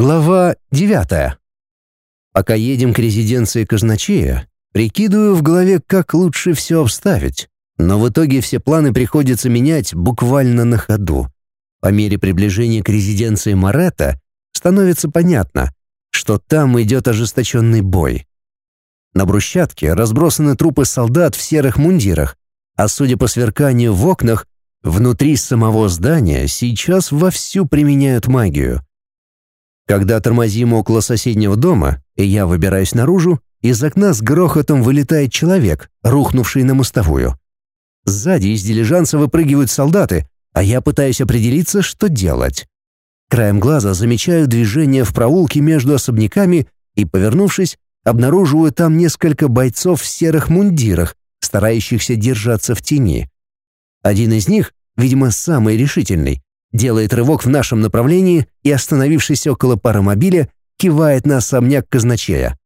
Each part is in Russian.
Глава 9. Пока едем к резиденции казначея, прикидываю в голове, как лучше все обставить. Но в итоге все планы приходится менять буквально на ходу. По мере приближения к резиденции Маретта становится понятно, что там идет ожесточенный бой. На брусчатке разбросаны трупы солдат в серых мундирах, а судя по сверканию в окнах, внутри самого здания сейчас вовсю применяют магию. Когда тормозим около соседнего дома, и я выбираюсь наружу, из окна с грохотом вылетает человек, рухнувший на мостовую. Сзади из дилижанса выпрыгивают солдаты, а я пытаюсь определиться, что делать. Краем глаза замечаю движение в проулке между особняками и, повернувшись, обнаруживаю там несколько бойцов в серых мундирах, старающихся держаться в тени. Один из них, видимо, самый решительный, делает рывок в нашем направлении и, остановившись около паромобиля, кивает на особняк казначея.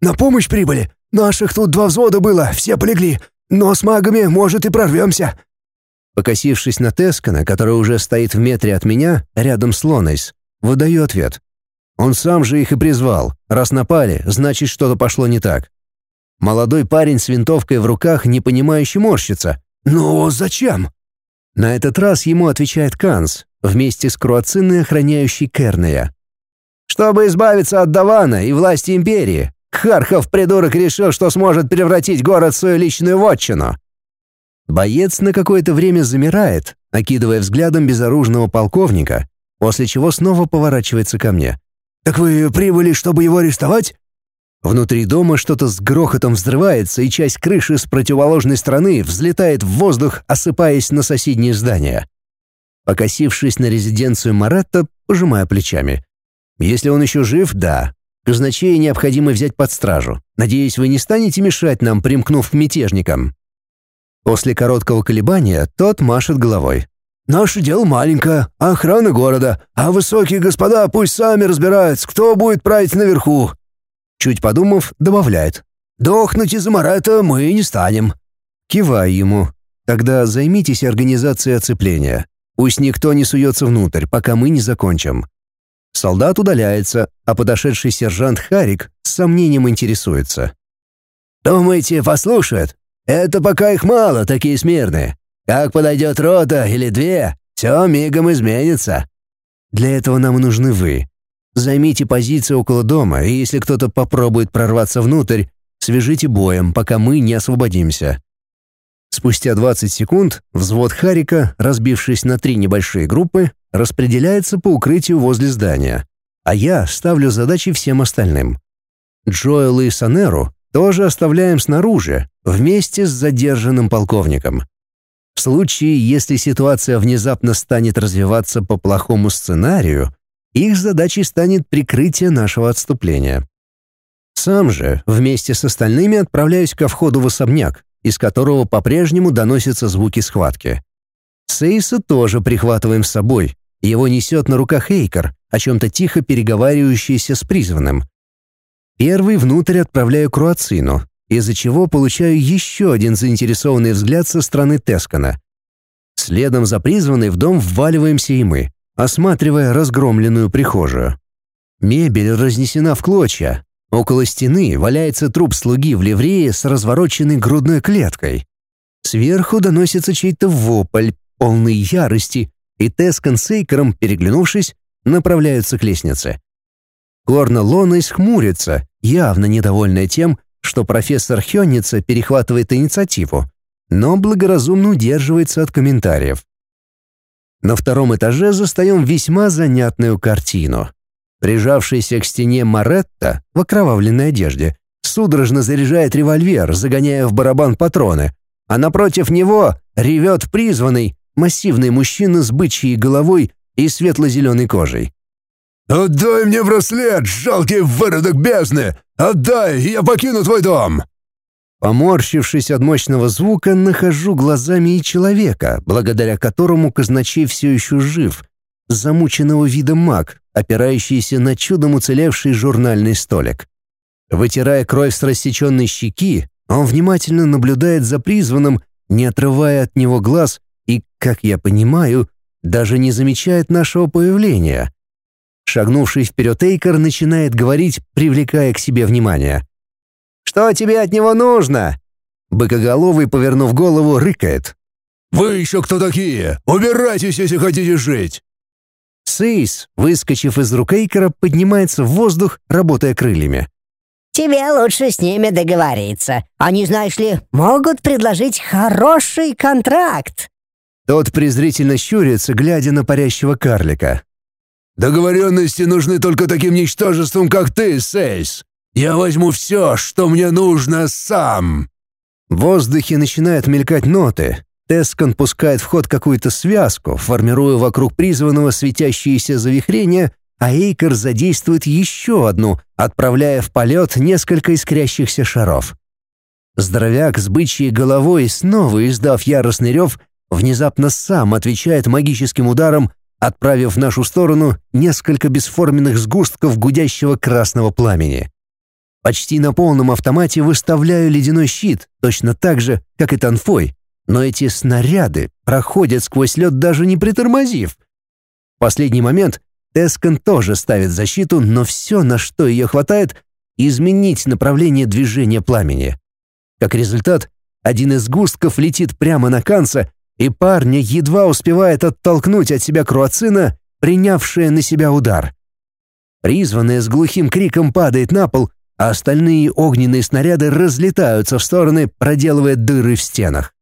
«На помощь прибыли! Наших тут два взвода было, все полегли, но с магами, может, и прорвемся!» Покосившись на Тескана, который уже стоит в метре от меня, рядом с Лонейс, выдаю ответ. Он сам же их и призвал. Раз напали, значит, что-то пошло не так. Молодой парень с винтовкой в руках непонимающе морщится. «Ну, зачем?» На этот раз ему отвечает Канс, вместе с Круациной, охраняющей Кернея. «Чтобы избавиться от Давана и власти Империи, Хархов, придурок, решил, что сможет превратить город в свою личную вотчину». Боец на какое-то время замирает, окидывая взглядом безоружного полковника, после чего снова поворачивается ко мне. «Так вы прибыли, чтобы его арестовать?» Внутри дома что-то с грохотом взрывается, и часть крыши с противоположной стороны взлетает в воздух, осыпаясь на соседние здания. Покосившись на резиденцию Маратта, пожимая плечами. Если он еще жив, да. Казначея необходимо взять под стражу. Надеюсь, вы не станете мешать нам, примкнув к мятежникам. После короткого колебания тот машет головой. «Наше дело маленькое, охрана города, а высокие господа пусть сами разбираются, кто будет править наверху. Чуть подумав, добавляет. «Дохнуть из-за Марата мы не станем». Киваю ему. «Тогда займитесь организацией оцепления. Пусть никто не суется внутрь, пока мы не закончим». Солдат удаляется, а подошедший сержант Харик с сомнением интересуется. «Думаете, послушают? Это пока их мало, такие смирные. Как подойдет рота или две, все мигом изменится». «Для этого нам нужны вы. Займите позицию около дома, и если кто-то попробует прорваться внутрь, свяжите боем, пока мы не освободимся. Спустя 20 секунд взвод Харика, разбившись на три небольшие группы, распределяется по укрытию возле здания, а я ставлю задачи всем остальным. Джоэл и Санеру тоже оставляем снаружи, вместе с задержанным полковником. В случае, если ситуация внезапно станет развиваться по плохому сценарию, их задачей станет прикрытие нашего отступления. Сам же вместе с остальными отправляюсь ко входу в особняк, из которого по-прежнему доносятся звуки схватки. Сейса тоже прихватываем с собой. Его несет на руках Эйкер, о чем-то тихо переговаривающийся с призванным. Первый внутрь отправляю Круацину, из-за чего получаю еще один заинтересованный взгляд со стороны Тескана. Следом за призванной в дом вваливаемся и мы осматривая разгромленную прихожую. Мебель разнесена в клочья. Около стены валяется труп слуги в ливрее с развороченной грудной клеткой. Сверху доносится чей-то вопль, полный ярости, и Тескан с Эйкером, переглянувшись, направляются к лестнице. Корна Лонейс хмурится, явно недовольная тем, что профессор Хённица перехватывает инициативу, но благоразумно удерживается от комментариев. На втором этаже застаем весьма занятную картину. Прижавшийся к стене Маретта в окровавленной одежде судорожно заряжает револьвер, загоняя в барабан патроны, а напротив него ревет призванный, массивный мужчина с бычьей головой и светло-зеленой кожей. «Отдай мне браслет, жалкий выродок бездны! Отдай, я покину твой дом!» Поморщившись от мощного звука, нахожу глазами и человека, благодаря которому казначей все еще жив, замученного вида маг, опирающийся на чудом уцелевший журнальный столик. Вытирая кровь с рассеченной щеки, он внимательно наблюдает за призванным, не отрывая от него глаз и, как я понимаю, даже не замечает нашего появления. Шагнувший вперед Эйкер начинает говорить, привлекая к себе внимание. «Что тебе от него нужно?» Быкоголовый, повернув голову, рыкает. «Вы еще кто такие? Убирайтесь, если хотите жить!» Сейс, выскочив из рук Эйкера, поднимается в воздух, работая крыльями. «Тебе лучше с ними договориться. Они, знаешь ли, могут предложить хороший контракт». Тот презрительно щурится, глядя на парящего карлика. «Договоренности нужны только таким ничтожеством, как ты, Сейс. Я возьму все, что мне нужно сам». В воздухе начинают мелькать ноты. Тескон пускает в ход какую-то связку, формируя вокруг призванного светящиеся завихрения, а Эйкер задействует еще одну, отправляя в полет несколько искрящихся шаров. Здоровяк с бычьей головой, снова издав яростный рев, внезапно сам отвечает магическим ударом, отправив в нашу сторону несколько бесформенных сгустков гудящего красного пламени. Почти на полном автомате выставляю ледяной щит, точно так же, как и Танфой, но эти снаряды проходят сквозь лед, даже не притормозив. В последний момент Тескан тоже ставит защиту, но все, на что ее хватает, изменить направление движения пламени. Как результат, один из густков летит прямо на Канца, и парня едва успевает оттолкнуть от себя Круацина, принявшая на себя удар. Призванная с глухим криком падает на пол, а остальные огненные снаряды разлетаются в стороны, проделывая дыры в стенах.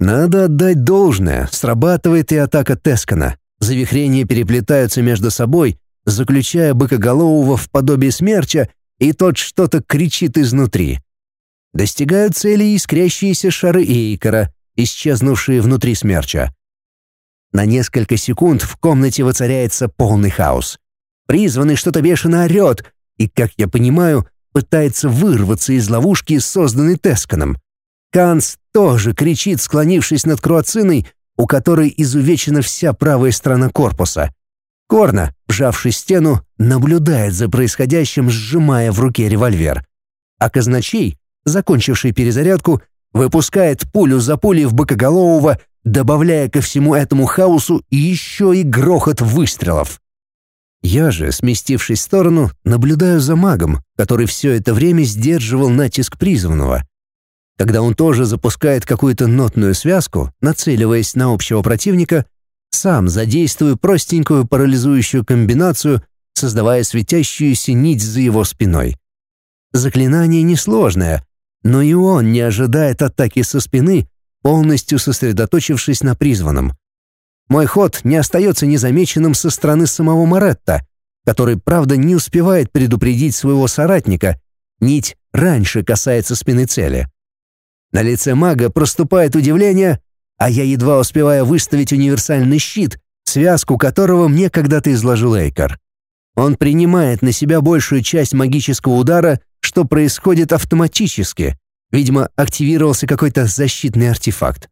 Надо отдать должное, срабатывает и атака Тескана. Завихрения переплетаются между собой, заключая быкоголового в подобие смерча, и тот что-то кричит изнутри. Достигают цели искрящиеся шары Эйкора, исчезнувшие внутри смерча. На несколько секунд в комнате воцаряется полный хаос. Призванный что-то бешено орет и, как я понимаю, пытается вырваться из ловушки, созданной Тесканом. Канс тоже кричит, склонившись над Круациной, у которой изувечена вся правая сторона корпуса. Корна, вжавший стену, наблюдает за происходящим, сжимая в руке револьвер. А казначей, закончивший перезарядку, выпускает пулю за пулей в бокоголового, добавляя ко всему этому хаосу еще и грохот выстрелов. Я же, сместившись в сторону, наблюдаю за магом, который все это время сдерживал натиск призванного. Когда он тоже запускает какую-то нотную связку, нацеливаясь на общего противника, сам задействую простенькую парализующую комбинацию, создавая светящуюся нить за его спиной. Заклинание несложное, но и он не ожидает атаки со спины, полностью сосредоточившись на призванном. Мой ход не остается незамеченным со стороны самого Моретта, который, правда, не успевает предупредить своего соратника. Нить раньше касается спины цели. На лице мага проступает удивление, а я едва успеваю выставить универсальный щит, связку которого мне когда-то изложил Эйкар. Он принимает на себя большую часть магического удара, что происходит автоматически. Видимо, активировался какой-то защитный артефакт.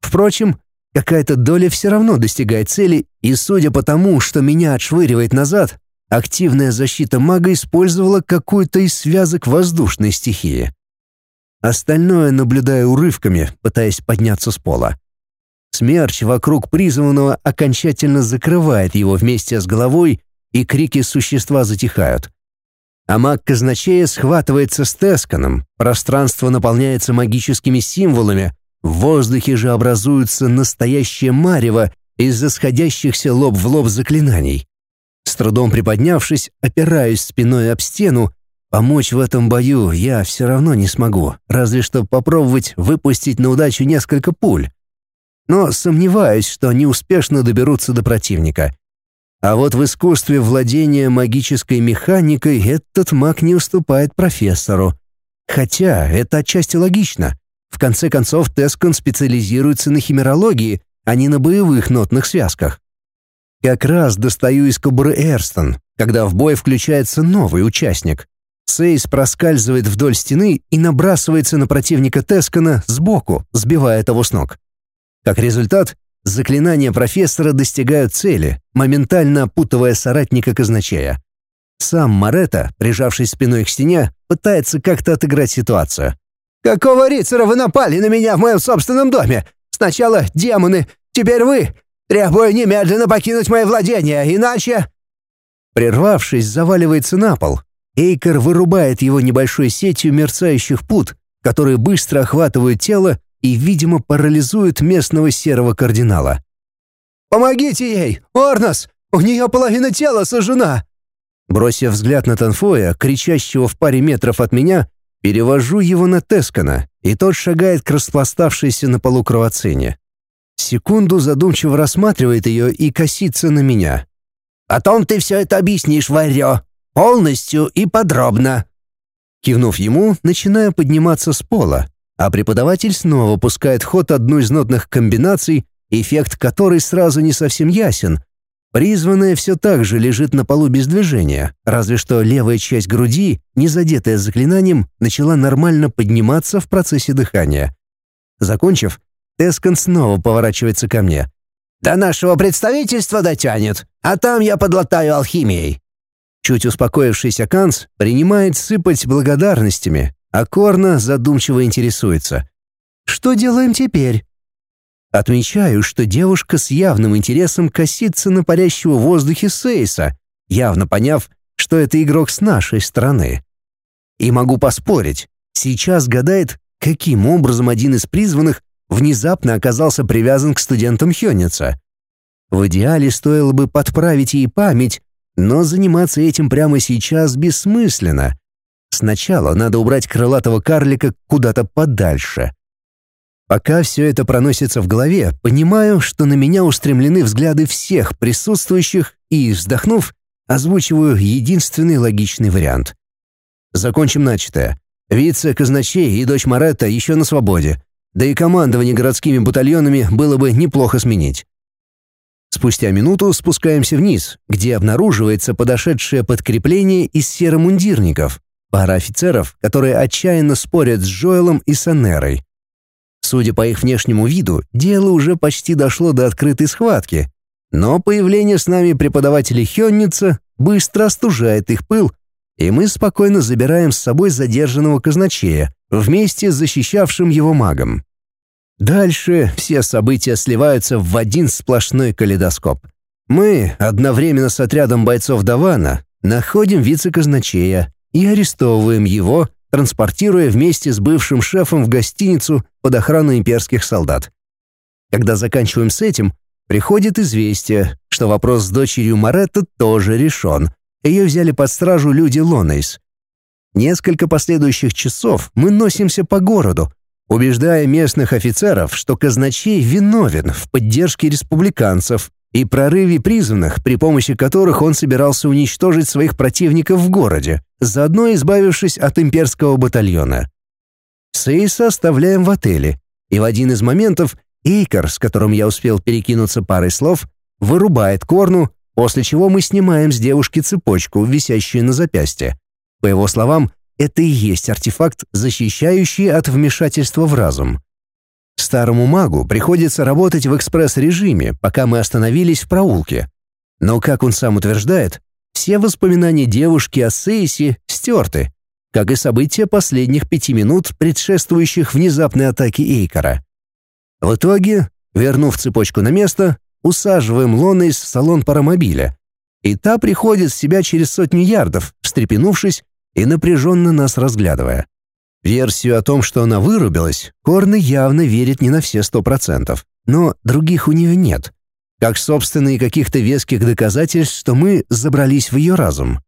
Впрочем, какая-то доля все равно достигает цели, и судя по тому, что меня отшвыривает назад, активная защита мага использовала какую-то из связок воздушной стихии. Остальное наблюдаю урывками, пытаясь подняться с пола. Смерч вокруг призванного окончательно закрывает его вместе с головой, и крики существа затихают. А маг казначея схватывается с Тесканом, пространство наполняется магическими символами, в воздухе же образуется настоящее марево из-за сходящихся лоб в лоб заклинаний. С трудом приподнявшись, опираюсь спиной об стену, помочь в этом бою я все равно не смогу, разве что попробовать выпустить на удачу несколько пуль. Но сомневаюсь, что они успешно доберутся до противника. А вот в искусстве владения магической механикой этот маг не уступает профессору. Хотя это отчасти логично. В конце концов, Тескон специализируется на химерологии, а не на боевых нотных связках. Как раз достаю из кобуры Эрстон, когда в бой включается новый участник. Сейс проскальзывает вдоль стены и набрасывается на противника Тескона сбоку, сбивая того с ног. Как результат, заклинания профессора достигают цели, моментально опутывая соратника казначея. Сам Марета, прижавшись спиной к стене, пытается как-то отыграть ситуацию. «Какого рицара вы напали на меня в моем собственном доме? Сначала демоны, теперь вы. Требую немедленно покинуть мои владения, иначе...» Прервавшись, заваливается на пол. Эйкер вырубает его небольшой сетью мерцающих пут, которые быстро охватывают тело и, видимо, парализуют местного серого кардинала. «Помогите ей! Орнос! У нее половина тела сожжена!» Бросив взгляд на Танфоя, кричащего в паре метров от меня, перевожу его на Тескана, и тот шагает к распластавшейся на полу кровоцене. Секунду задумчиво рассматривает ее и косится на меня. «Потом ты все это объяснишь, Варё, полностью и подробно». Кивнув ему, начинаю подниматься с пола, а преподаватель снова пускает в ход одну из нотных комбинаций, эффект которой сразу не совсем ясен, Призванная все так же лежит на полу без движения, разве что левая часть груди, не задетая заклинанием, начала нормально подниматься в процессе дыхания. Закончив, Тескан снова поворачивается ко мне. «До нашего представительства дотянет, а там я подлатаю алхимией». Чуть успокоившийся Канц принимает сыпать благодарностями, а Корна задумчиво интересуется. «Что делаем теперь?» Отмечаю, что девушка с явным интересом косится на парящего в воздухе Сейса, явно поняв, что это игрок с нашей стороны. И могу поспорить, сейчас гадает, каким образом один из призванных внезапно оказался привязан к студентам Хённица. В идеале стоило бы подправить ей память, но заниматься этим прямо сейчас бессмысленно. Сначала надо убрать крылатого карлика куда-то подальше. Пока все это проносится в голове, понимаю, что на меня устремлены взгляды всех присутствующих и, вздохнув, озвучиваю единственный логичный вариант. Закончим начатое. Вице-казначей и дочь Маретта еще на свободе, да и командование городскими батальонами было бы неплохо сменить. Спустя минуту спускаемся вниз, где обнаруживается подошедшее подкрепление из серомундирников, пара офицеров, которые отчаянно спорят с Джоэлом и Санерой. Судя по их внешнему виду, дело уже почти дошло до открытой схватки. Но появление с нами преподавателя Хённица быстро остужает их пыл, и мы спокойно забираем с собой задержанного казначея вместе с защищавшим его магом. Дальше все события сливаются в один сплошной калейдоскоп. Мы, одновременно с отрядом бойцов Давана, находим вице-казначея и арестовываем его, транспортируя вместе с бывшим шефом в гостиницу под охрану имперских солдат. Когда заканчиваем с этим, приходит известие, что вопрос с дочерью Маретта тоже решен. Ее взяли под стражу люди Лонейс. Несколько последующих часов мы носимся по городу, убеждая местных офицеров, что казначей виновен в поддержке республиканцев и прорыве призванных, при помощи которых он собирался уничтожить своих противников в городе, заодно избавившись от имперского батальона. Сейса оставляем в отеле, и в один из моментов Эйкер, с которым я успел перекинуться парой слов, вырубает корну, после чего мы снимаем с девушки цепочку, висящую на запястье. По его словам, это и есть артефакт, защищающий от вмешательства в разум. Старому магу приходится работать в экспресс-режиме, пока мы остановились в проулке. Но, как он сам утверждает, все воспоминания девушки о Сейсе стерты, как и события последних пяти минут, предшествующих внезапной атаке Эйкора. В итоге, вернув цепочку на место, усаживаем Лонейс в салон паромобиля, и та приходит в себя через сотню ярдов, встрепенувшись и напряженно нас разглядывая. Версию о том, что она вырубилась, Корна явно верит не на все сто процентов, но других у нее нет. Как, собственно, и каких-то веских доказательств, что мы забрались в ее разум.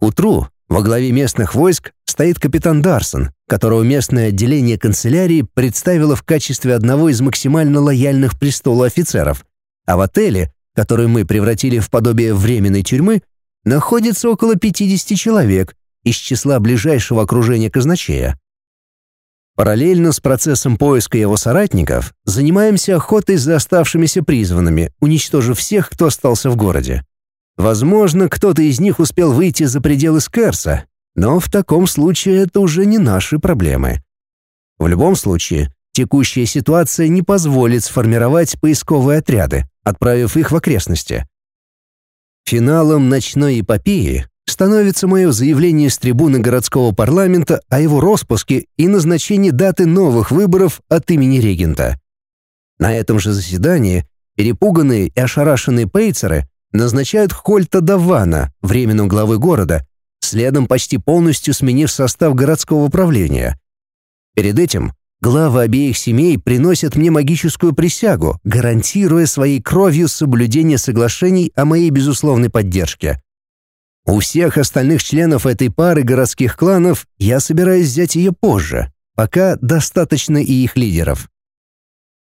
Утру во главе местных войск стоит капитан Дарсон, которого местное отделение канцелярии представило в качестве одного из максимально лояльных престолу офицеров, а в отеле, который мы превратили в подобие временной тюрьмы, находится около 50 человек, из числа ближайшего окружения казначея. Параллельно с процессом поиска его соратников занимаемся охотой за оставшимися призванными, уничтожив всех, кто остался в городе. Возможно, кто-то из них успел выйти за пределы Скерса, но в таком случае это уже не наши проблемы. В любом случае, текущая ситуация не позволит сформировать поисковые отряды, отправив их в окрестности. Финалом ночной эпопеи становится мое заявление с трибуны городского парламента о его распуске и назначении даты новых выборов от имени регента. На этом же заседании перепуганные и ошарашенные пейцеры назначают Хольта Давана временным главой города, следом почти полностью сменив состав городского управления. Перед этим главы обеих семей приносят мне магическую присягу, гарантируя своей кровью соблюдение соглашений о моей безусловной поддержке. У всех остальных членов этой пары городских кланов я собираюсь взять ее позже, пока достаточно и их лидеров.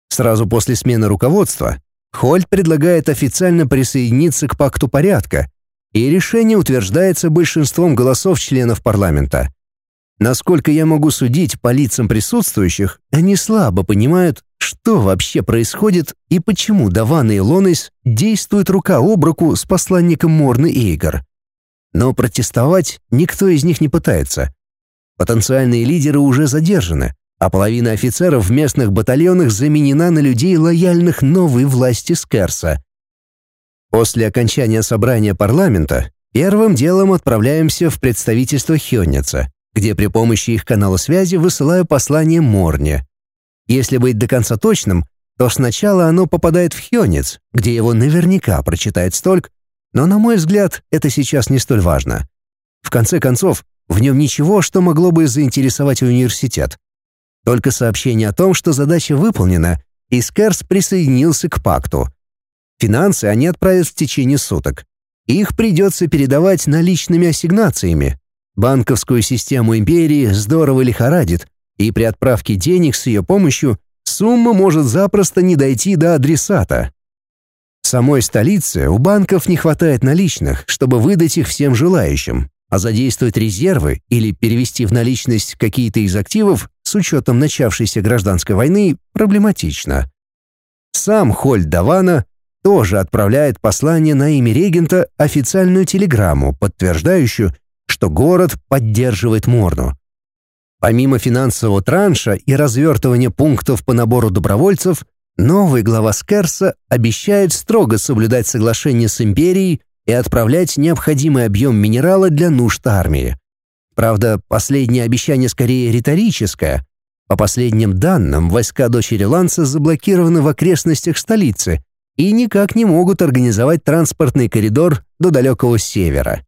Сразу после смены руководства Хольт предлагает официально присоединиться к пакту порядка, и решение утверждается большинством голосов членов парламента. Насколько я могу судить по лицам присутствующих, они слабо понимают, что вообще происходит и почему Даван и Лонес действуют рука об руку с посланником Морны Эйгор. Но протестовать никто из них не пытается. Потенциальные лидеры уже задержаны, а половина офицеров в местных батальонах заменена на людей, лояльных новой власти Скерса. После окончания собрания парламента первым делом отправляемся в представительство Хённица, где при помощи их канала связи высылаю послание Морне. Если быть до конца точным, то сначала оно попадает в Хёнец, где его наверняка прочитает столько, но, на мой взгляд, это сейчас не столь важно. В конце концов, в нем ничего, что могло бы заинтересовать университет. Только сообщение о том, что задача выполнена, и Скарс присоединился к пакту. Финансы они отправят в течение суток. Их придется передавать наличными ассигнациями. Банковскую систему империи здорово лихорадит, и при отправке денег с ее помощью сумма может запросто не дойти до адресата. В самой столице у банков не хватает наличных, чтобы выдать их всем желающим, а задействовать резервы или перевести в наличность какие-то из активов с учетом начавшейся гражданской войны проблематично. Сам Хольд Давана тоже отправляет послание на имя регента официальную телеграмму, подтверждающую, что город поддерживает Морну. Помимо финансового транша и развертывания пунктов по набору добровольцев, новый глава Скерса обещает строго соблюдать соглашение с империей и отправлять необходимый объем минерала для нужд армии. Правда, последнее обещание скорее риторическое. По последним данным, войска дочери Ланса заблокированы в окрестностях столицы и никак не могут организовать транспортный коридор до далекого севера.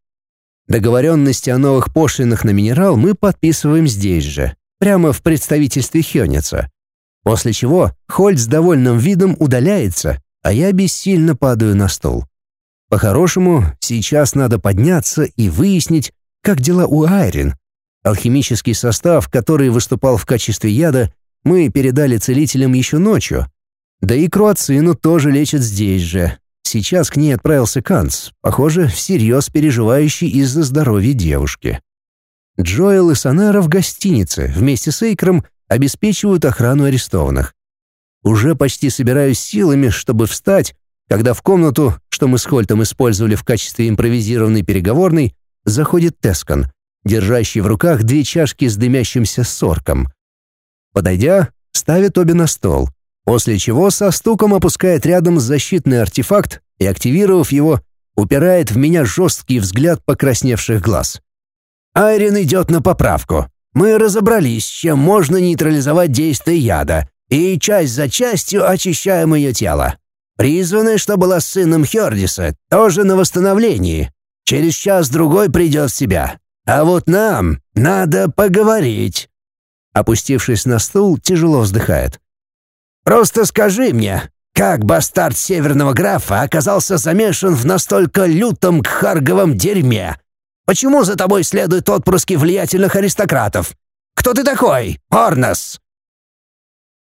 Договоренности о новых пошлинах на минерал мы подписываем здесь же, прямо в представительстве Хёница. После чего Хольд с довольным видом удаляется, а я бессильно падаю на стол. По-хорошему, сейчас надо подняться и выяснить, как дела у Айрин? Алхимический состав, который выступал в качестве яда, мы передали целителям еще ночью. Да и круацину тоже лечат здесь же. Сейчас к ней отправился Канц, похоже, всерьез переживающий из-за здоровья девушки. Джоэл и Санера в гостинице вместе с Эйкром обеспечивают охрану арестованных. Уже почти собираюсь силами, чтобы встать, когда в комнату, что мы с Хольтом использовали в качестве импровизированной переговорной, заходит Тескан, держащий в руках две чашки с дымящимся сорком. Подойдя, ставит обе на стол, после чего со стуком опускает рядом защитный артефакт и, активировав его, упирает в меня жесткий взгляд покрасневших глаз. «Айрин идет на поправку. Мы разобрались, чем можно нейтрализовать действие яда, и часть за частью очищаем ее тело. Призванная, что была сыном Хердиса, тоже на восстановлении, Через час-другой придет в себя. А вот нам надо поговорить». Опустившись на стул, тяжело вздыхает. «Просто скажи мне, как бастард северного графа оказался замешан в настолько лютом кхарговом дерьме? Почему за тобой следуют отпрыски влиятельных аристократов? Кто ты такой, Орнос?»